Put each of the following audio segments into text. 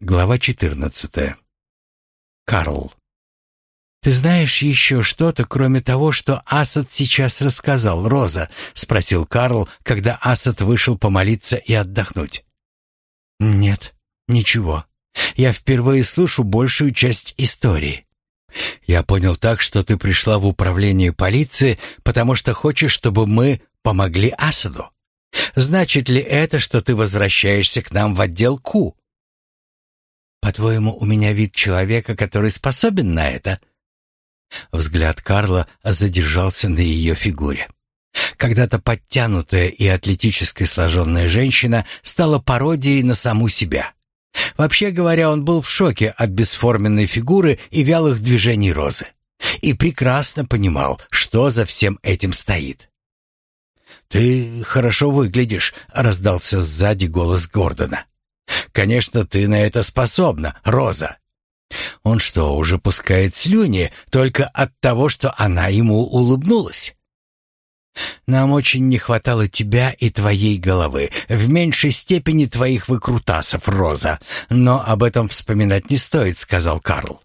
Глава 14. Карл. «Ты знаешь еще что-то, кроме того, что Асад сейчас рассказал, Роза?» — спросил Карл, когда Асад вышел помолиться и отдохнуть. «Нет, ничего. Я впервые слышу большую часть истории. Я понял так, что ты пришла в управление полиции, потому что хочешь, чтобы мы помогли Асаду. Значит ли это, что ты возвращаешься к нам в отдел Ку?» По-твоему, у меня вид человека, который способен на это?» Взгляд Карла задержался на ее фигуре. Когда-то подтянутая и атлетически сложенная женщина стала пародией на саму себя. Вообще говоря, он был в шоке от бесформенной фигуры и вялых движений Розы. И прекрасно понимал, что за всем этим стоит. «Ты хорошо выглядишь», — раздался сзади голос Гордона. Конечно, ты на это способна, Роза. Он что, уже пускает слюни только от того, что она ему улыбнулась? Нам очень не хватало тебя и твоей головы, в меньшей степени твоих выкрутасов, Роза. Но об этом вспоминать не стоит, сказал Карл.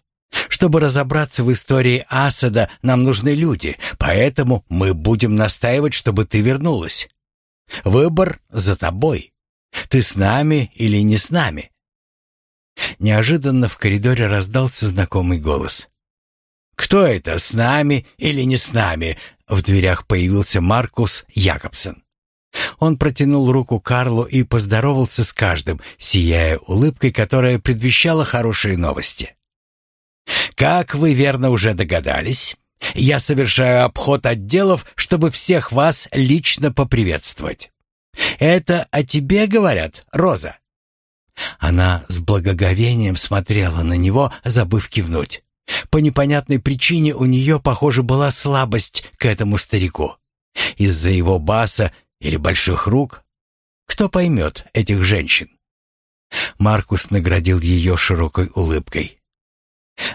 Чтобы разобраться в истории Асада, нам нужны люди, поэтому мы будем настаивать, чтобы ты вернулась. Выбор за тобой. Ты с нами или не с нами?» Неожиданно в коридоре раздался знакомый голос. «Кто это, с нами или не с нами?» В дверях появился Маркус Якобсен. Он протянул руку Карлу и поздоровался с каждым, сияя улыбкой, которая предвещала хорошие новости. «Как вы верно уже догадались, я совершаю обход отделов, чтобы всех вас лично поприветствовать. «Это о тебе говорят, Роза?» Она с благоговением смотрела на него, забыв кивнуть. По непонятной причине у нее, похоже, была слабость к этому старику. Из-за его баса или больших рук? Кто поймет этих женщин? Маркус наградил ее широкой улыбкой.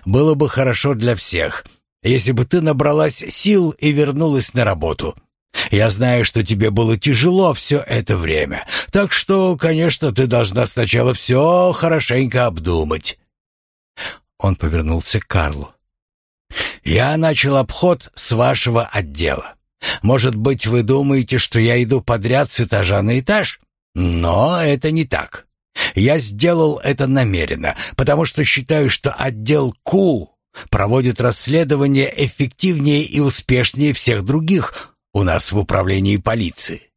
«Было бы хорошо для всех, если бы ты набралась сил и вернулась на работу», я знаю, что тебе было тяжело все это время, так что, конечно, ты должна сначала все хорошенько обдумать». Он повернулся к Карлу. «Я начал обход с вашего отдела. Может быть, вы думаете, что я иду подряд с этажа на этаж? Но это не так. Я сделал это намеренно, потому что считаю, что отдел Ку проводит расследование эффективнее и успешнее всех других, у нас в управлении полиции.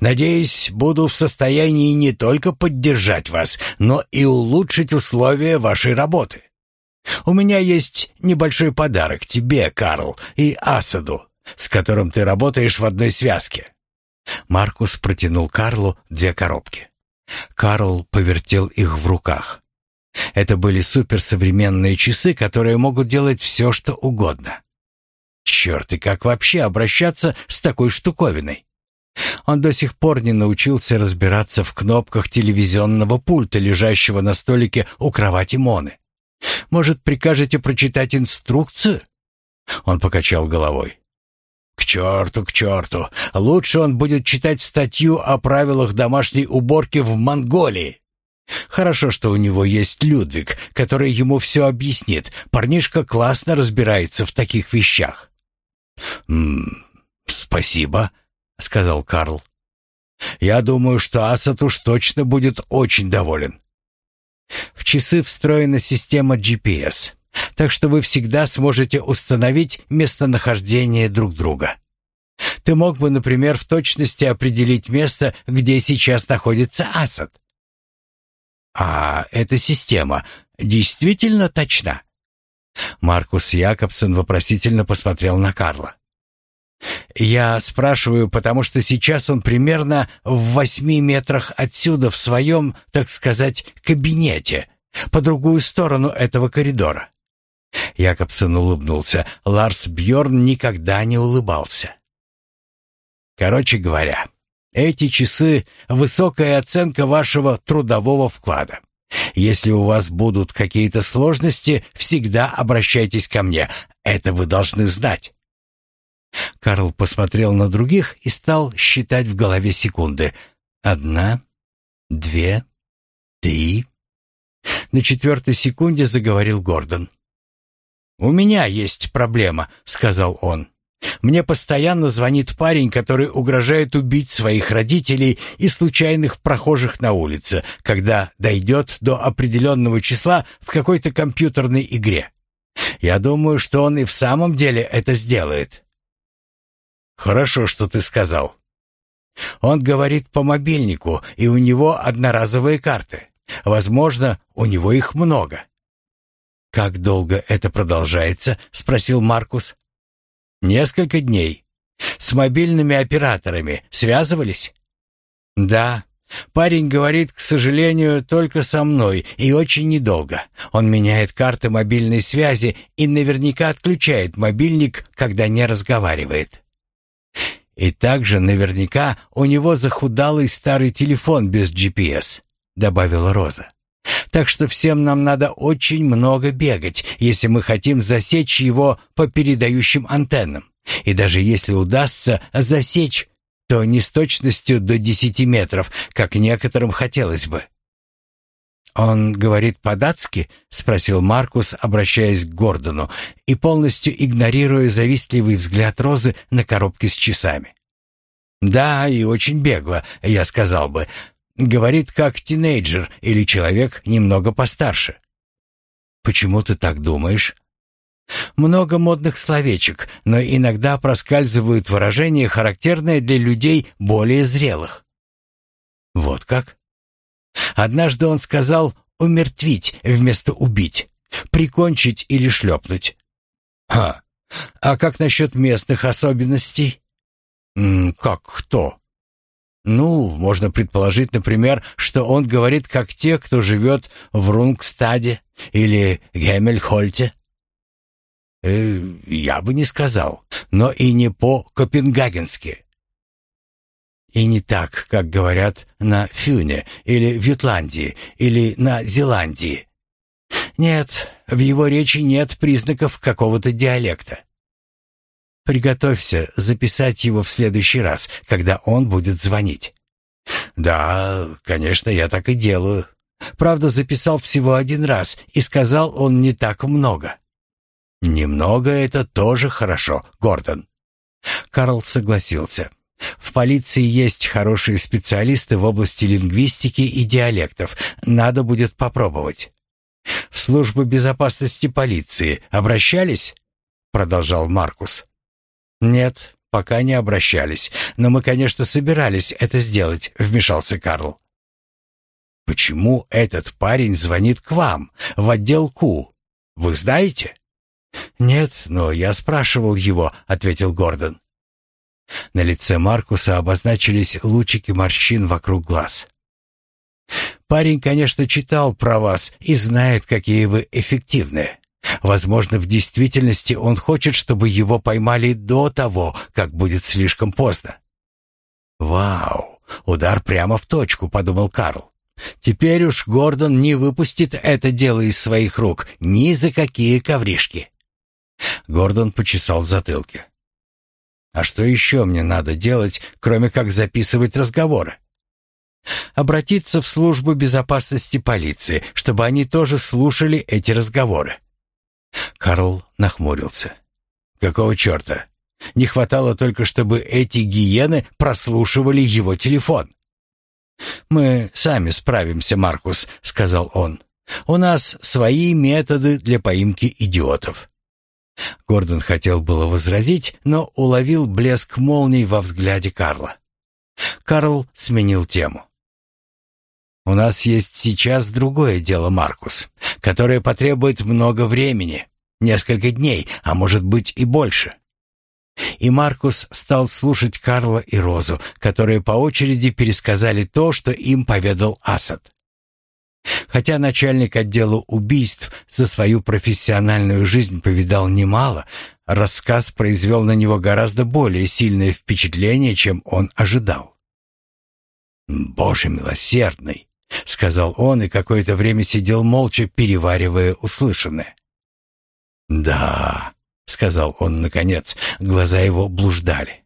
Надеюсь, буду в состоянии не только поддержать вас, но и улучшить условия вашей работы. У меня есть небольшой подарок тебе, Карл, и Асаду, с которым ты работаешь в одной связке. Маркус протянул Карлу две коробки. Карл повертел их в руках. Это были суперсовременные часы, которые могут делать все, что угодно. Черт, и как вообще обращаться с такой штуковиной? Он до сих пор не научился разбираться в кнопках телевизионного пульта, лежащего на столике у кровати Моны. Может, прикажете прочитать инструкцию? Он покачал головой. К черту, к черту. Лучше он будет читать статью о правилах домашней уборки в Монголии. Хорошо, что у него есть Людвиг, который ему все объяснит. Парнишка классно разбирается в таких вещах. «М спасибо», — сказал Карл. «Я думаю, что Асад уж точно будет очень доволен». В часы встроена система GPS, так что вы всегда сможете установить местонахождение друг друга. Ты мог бы, например, в точности определить место, где сейчас находится Асад. А эта система действительно точна? Маркус Якобсон вопросительно посмотрел на Карла. «Я спрашиваю, потому что сейчас он примерно в восьми метрах отсюда в своем, так сказать, кабинете, по другую сторону этого коридора». Якобсон улыбнулся. Ларс Бьорн никогда не улыбался. «Короче говоря, эти часы — высокая оценка вашего трудового вклада. Если у вас будут какие-то сложности, всегда обращайтесь ко мне. Это вы должны знать. Карл посмотрел на других и стал считать в голове секунды. Одна, две, три. На четвертой секунде заговорил Гордон. «У меня есть проблема», — сказал он. «Мне постоянно звонит парень, который угрожает убить своих родителей и случайных прохожих на улице, когда дойдет до определенного числа в какой-то компьютерной игре. Я думаю, что он и в самом деле это сделает». «Хорошо, что ты сказал». Он говорит по мобильнику, и у него одноразовые карты. Возможно, у него их много. «Как долго это продолжается?» — спросил Маркус. «Несколько дней. С мобильными операторами связывались?» «Да. Парень говорит, к сожалению, только со мной и очень недолго. Он меняет карты мобильной связи и наверняка отключает мобильник, когда не разговаривает». «И также наверняка у него захудалый старый телефон без GPS», — добавила Роза. Так что всем нам надо очень много бегать, если мы хотим засечь его по передающим антеннам. И даже если удастся засечь, то не с точностью до 10 метров, как некоторым хотелось бы. «Он говорит по-датски?» — спросил Маркус, обращаясь к Гордону и полностью игнорируя завистливый взгляд Розы на коробке с часами. «Да, и очень бегло, я сказал бы. Говорит, как тинейджер или человек немного постарше. Почему ты так думаешь? Много модных словечек, но иногда проскальзывают выражения, характерные для людей более зрелых. Вот как? Однажды он сказал «умертвить» вместо «убить», «прикончить» или «шлепнуть». Ха! А как насчет местных особенностей? М как кто? Ну, можно предположить, например, что он говорит как те, кто живет в Рунгстаде или Гемельхольте. Э, я бы не сказал, но и не по-копенгагенски. И не так, как говорят на Фюне или в Ютландии или на Зеландии. Нет, в его речи нет признаков какого-то диалекта. Приготовься записать его в следующий раз, когда он будет звонить. Да, конечно, я так и делаю. Правда, записал всего один раз, и сказал он не так много. Немного это тоже хорошо, Гордон. Карл согласился. В полиции есть хорошие специалисты в области лингвистики и диалектов. Надо будет попробовать. В службу безопасности полиции обращались? продолжал Маркус. «Нет, пока не обращались. Но мы, конечно, собирались это сделать», — вмешался Карл. «Почему этот парень звонит к вам, в отдел Ку? Вы знаете?» «Нет, но я спрашивал его», — ответил Гордон. На лице Маркуса обозначились лучики морщин вокруг глаз. «Парень, конечно, читал про вас и знает, какие вы эффективные. Возможно, в действительности он хочет, чтобы его поймали до того, как будет слишком поздно. «Вау! Удар прямо в точку», — подумал Карл. «Теперь уж Гордон не выпустит это дело из своих рук ни за какие ковришки». Гордон почесал в затылке. «А что еще мне надо делать, кроме как записывать разговоры?» «Обратиться в службу безопасности полиции, чтобы они тоже слушали эти разговоры. Карл нахмурился. «Какого черта? Не хватало только, чтобы эти гиены прослушивали его телефон». «Мы сами справимся, Маркус», — сказал он. «У нас свои методы для поимки идиотов». Гордон хотел было возразить, но уловил блеск молний во взгляде Карла. Карл сменил тему. У нас есть сейчас другое дело, Маркус, которое потребует много времени, несколько дней, а может быть и больше. И Маркус стал слушать Карла и Розу, которые по очереди пересказали то, что им поведал Асад. Хотя начальник отдела убийств за свою профессиональную жизнь повидал немало, рассказ произвел на него гораздо более сильное впечатление, чем он ожидал. «Боже милосердный!» — сказал он и какое-то время сидел молча, переваривая услышанное. «Да», — сказал он наконец, глаза его блуждали.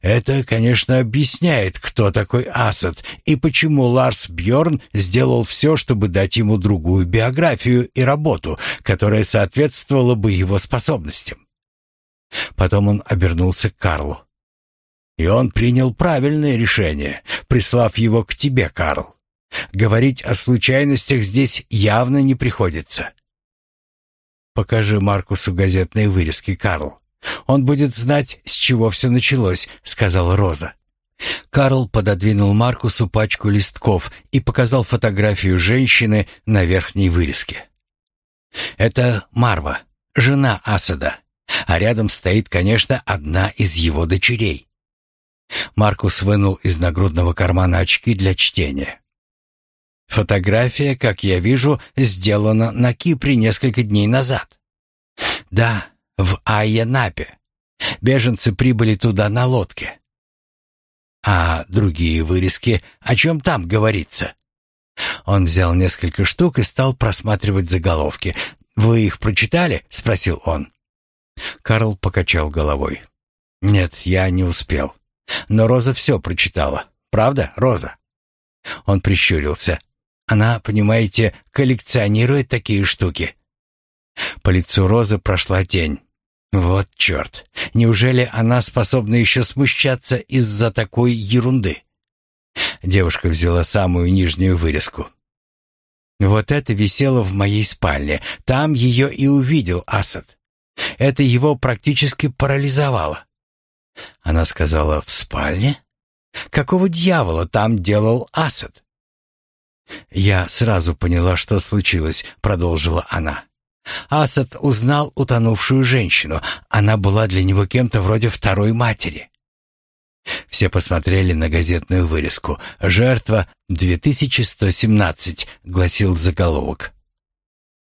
Это, конечно, объясняет, кто такой Асад и почему Ларс Бьорн сделал все, чтобы дать ему другую биографию и работу, которая соответствовала бы его способностям. Потом он обернулся к Карлу. И он принял правильное решение, прислав его к тебе, Карл. Говорить о случайностях здесь явно не приходится. Покажи Маркусу газетные вырезки, Карл. Он будет знать, с чего все началось, сказала Роза. Карл пододвинул Маркусу пачку листков и показал фотографию женщины на верхней вырезке. Это Марва, жена Асада, а рядом стоит, конечно, одна из его дочерей. Маркус вынул из нагрудного кармана очки для чтения. Фотография, как я вижу, сделана на Кипре несколько дней назад. Да, в Айянапе. Беженцы прибыли туда на лодке. А другие вырезки, о чем там говорится? Он взял несколько штук и стал просматривать заголовки. «Вы их прочитали?» — спросил он. Карл покачал головой. «Нет, я не успел. Но Роза все прочитала. Правда, Роза?» Он прищурился. «Она, понимаете, коллекционирует такие штуки». По лицу Розы прошла тень. Вот черт! Неужели она способна еще смущаться из-за такой ерунды? Девушка взяла самую нижнюю вырезку. Вот это висело в моей спальне. Там ее и увидел Асад. Это его практически парализовало. Она сказала, в спальне? Какого дьявола там делал Асад? Я сразу поняла, что случилось, продолжила она. Асад узнал утонувшую женщину. Она была для него кем-то вроде второй матери. Все посмотрели на газетную вырезку. «Жертва 2117», — гласил заголовок.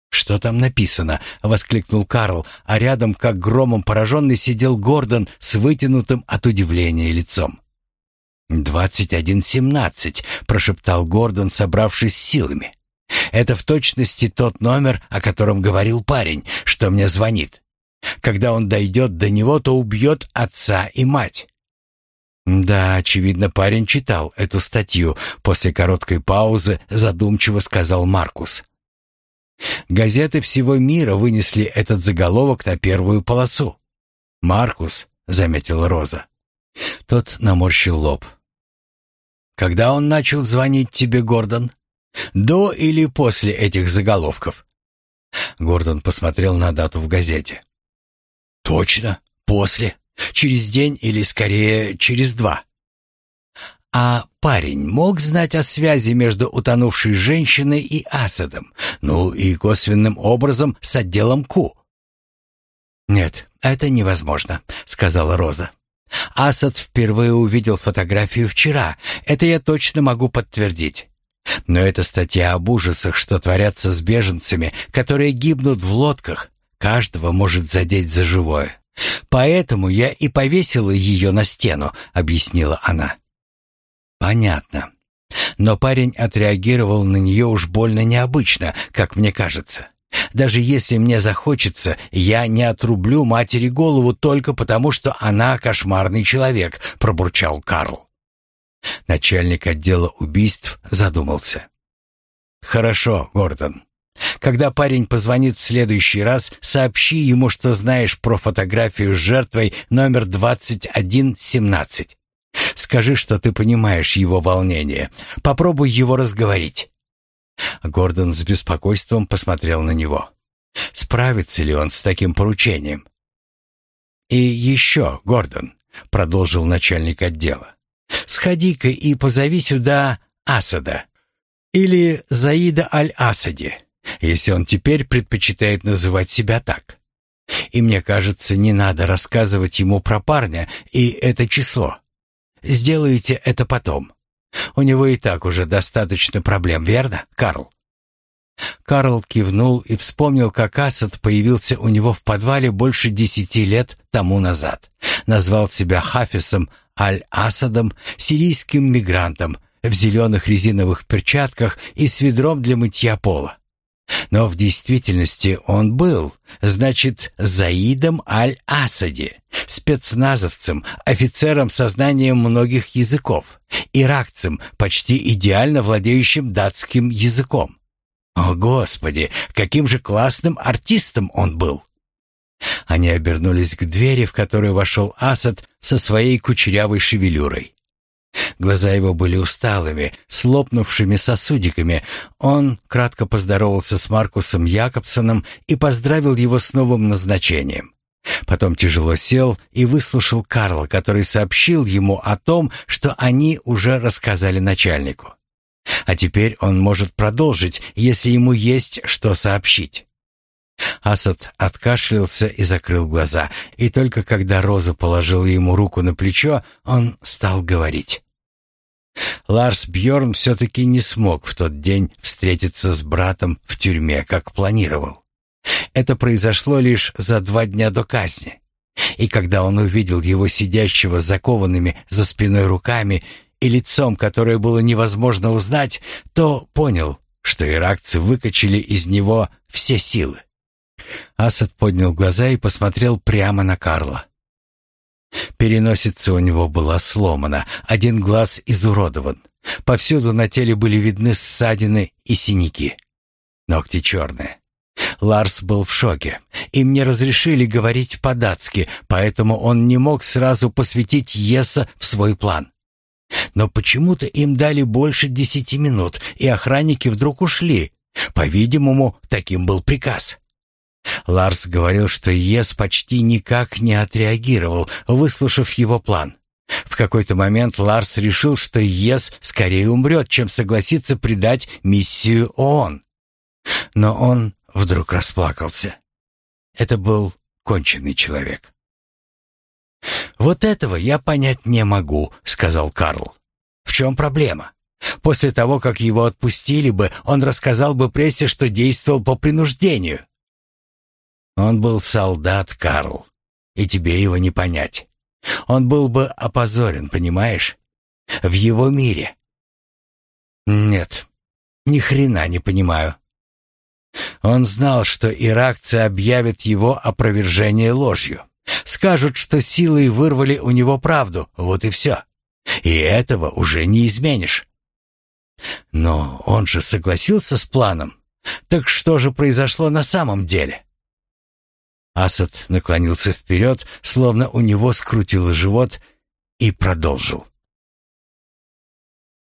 «Что там написано?» — воскликнул Карл, а рядом, как громом пораженный, сидел Гордон с вытянутым от удивления лицом. «Двадцать один семнадцать», — прошептал Гордон, собравшись силами. Это в точности тот номер, о котором говорил парень, что мне звонит. Когда он дойдет до него, то убьет отца и мать. Да, очевидно, парень читал эту статью. После короткой паузы задумчиво сказал Маркус. Газеты всего мира вынесли этот заголовок на первую полосу. «Маркус», — заметила Роза. Тот наморщил лоб. «Когда он начал звонить тебе, Гордон?» До или после этих заголовков? Гордон посмотрел на дату в газете. Точно, после. Через день или скорее через два. А парень мог знать о связи между утонувшей женщиной и Асадом, ну и косвенным образом с отделом Ку. «Нет, это невозможно», — сказала Роза. «Асад впервые увидел фотографию вчера. Это я точно могу подтвердить. Но эта статья об ужасах, что творятся с беженцами, которые гибнут в лодках, каждого может задеть за живое. Поэтому я и повесила ее на стену, объяснила она. Понятно. Но парень отреагировал на нее уж больно необычно, как мне кажется. Даже если мне захочется, я не отрублю матери голову только потому, что она кошмарный человек, пробурчал Карл. Начальник отдела убийств задумался. «Хорошо, Гордон. Когда парень позвонит в следующий раз, сообщи ему, что знаешь про фотографию с жертвой номер 2117. Скажи, что ты понимаешь его волнение. Попробуй его разговорить». Гордон с беспокойством посмотрел на него. Справится ли он с таким поручением? «И еще, Гордон», — продолжил начальник отдела, Сходи-ка и позови сюда Асада. Или Заида Аль-Асади, если он теперь предпочитает называть себя так. И мне кажется, не надо рассказывать ему про парня и это число. Сделайте это потом. У него и так уже достаточно проблем, верно, Карл? Карл кивнул и вспомнил, как Асад появился у него в подвале больше десяти лет тому назад. Назвал себя Хафисом Аль-Асадом, сирийским мигрантом, в зеленых резиновых перчатках и с ведром для мытья пола. Но в действительности он был, значит, Заидом Аль-Асади, спецназовцем, офицером со знанием многих языков, иракцем, почти идеально владеющим датским языком. О, Господи, каким же классным артистом он был! Они обернулись к двери, в которую вошел Асад со своей кучерявой шевелюрой. Глаза его были усталыми, с лопнувшими сосудиками. Он кратко поздоровался с Маркусом Якобсоном и поздравил его с новым назначением. Потом тяжело сел и выслушал Карла, который сообщил ему о том, что они уже рассказали начальнику. А теперь он может продолжить, если ему есть что сообщить. Асад откашлялся и закрыл глаза, и только когда Роза положила ему руку на плечо, он стал говорить. Ларс Бьорн все-таки не смог в тот день встретиться с братом в тюрьме, как планировал. Это произошло лишь за два дня до казни. И когда он увидел его сидящего закованными за спиной руками и лицом, которое было невозможно узнать, то понял, что иракцы выкачали из него все силы. Асад поднял глаза и посмотрел прямо на Карла. Переносица у него была сломана, один глаз изуродован. Повсюду на теле были видны ссадины и синяки. Ногти черные. Ларс был в шоке. Им не разрешили говорить по-датски, поэтому он не мог сразу посвятить Еса в свой план. Но почему-то им дали больше десяти минут, и охранники вдруг ушли. По-видимому, таким был приказ. Ларс говорил, что Ес почти никак не отреагировал, выслушав его план. В какой-то момент Ларс решил, что Ес скорее умрет, чем согласится предать миссию ООН. Но он вдруг расплакался. Это был конченый человек. «Вот этого я понять не могу», — сказал Карл. «В чем проблема? После того, как его отпустили бы, он рассказал бы прессе, что действовал по принуждению. Он был солдат, Карл, и тебе его не понять. Он был бы опозорен, понимаешь? В его мире. Нет, ни хрена не понимаю. Он знал, что иракцы объявят его опровержение ложью. Скажут, что силой вырвали у него правду, вот и все. И этого уже не изменишь. Но он же согласился с планом. Так что же произошло на самом деле? Асад наклонился вперед, словно у него скрутило живот, и продолжил.